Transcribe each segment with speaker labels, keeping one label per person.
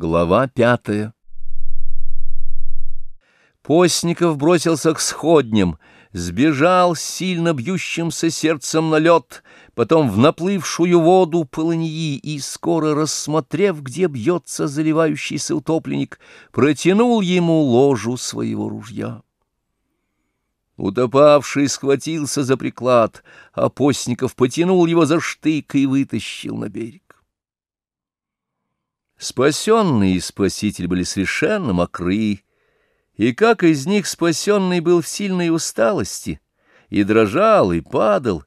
Speaker 1: Глава пятая Постников бросился к сходням, сбежал с сильно бьющимся сердцем на лед, потом в наплывшую воду полыньи и, скоро рассмотрев, где бьется заливающийся утопленник, протянул ему ложу своего ружья. Утопавший схватился за приклад, а Постников потянул его за штык и вытащил на берег. Спасенный и спаситель были совершенно мокры, и как из них спасенный был в сильной усталости, и дрожал, и падал,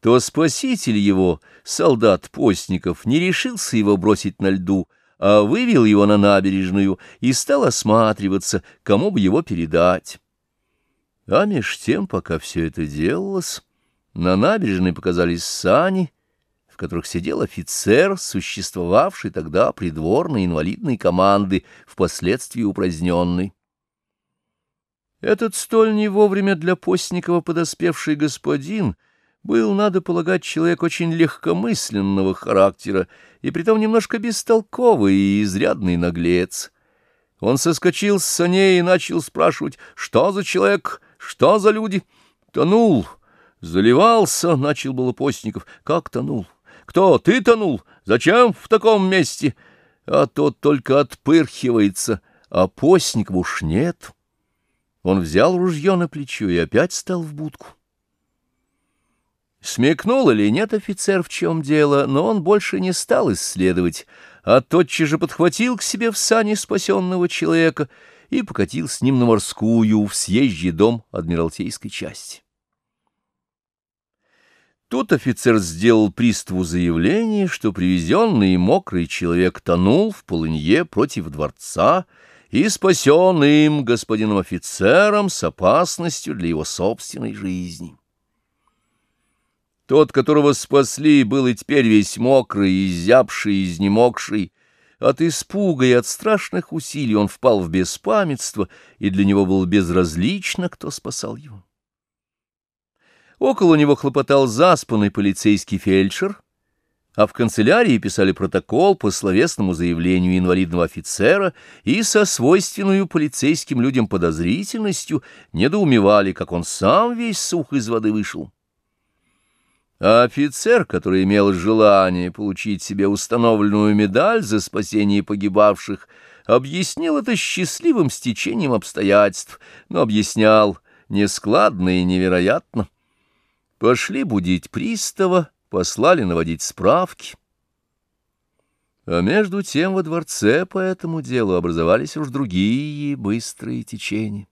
Speaker 1: то спаситель его, солдат Постников, не решился его бросить на льду, а вывел его на набережную и стал осматриваться, кому бы его передать. А меж тем, пока все это делалось, на набережной показались сани — в которых сидел офицер, существовавший тогда придворной инвалидной команды, впоследствии упраздненный. Этот столь не вовремя для Постникова подоспевший господин был, надо полагать, человек очень легкомысленного характера и притом немножко бестолковый и изрядный наглец. Он соскочил с саней и начал спрашивать, что за человек, что за люди. Тонул, заливался, начал было Постников, как тонул. Кто, ты тонул? Зачем в таком месте? А тот только отпырхивается, а постников уж нет. Он взял ружье на плечо и опять стал в будку. Смекнул или нет офицер, в чем дело, но он больше не стал исследовать, а тотчас же подхватил к себе в сане спасенного человека и покатил с ним на морскую в съезжий дом Адмиралтейской части. Тут офицер сделал приставу заявление, что привезенный мокрый человек тонул в полынье против дворца и спасен им, господином офицером, с опасностью для его собственной жизни. Тот, которого спасли, был и теперь весь мокрый, изябший, изнемогший. От испуга и от страшных усилий он впал в беспамятство, и для него было безразлично, кто спасал его. Около него хлопотал заспанный полицейский фельдшер, а в канцелярии писали протокол по словесному заявлению инвалидного офицера и со свойственную полицейским людям подозрительностью недоумевали, как он сам весь сух из воды вышел. А офицер, который имел желание получить себе установленную медаль за спасение погибавших, объяснил это счастливым стечением обстоятельств, но объяснял нескладно и невероятно. Пошли будить пристава, послали наводить справки. А между тем во дворце по этому делу образовались уж другие быстрые течения.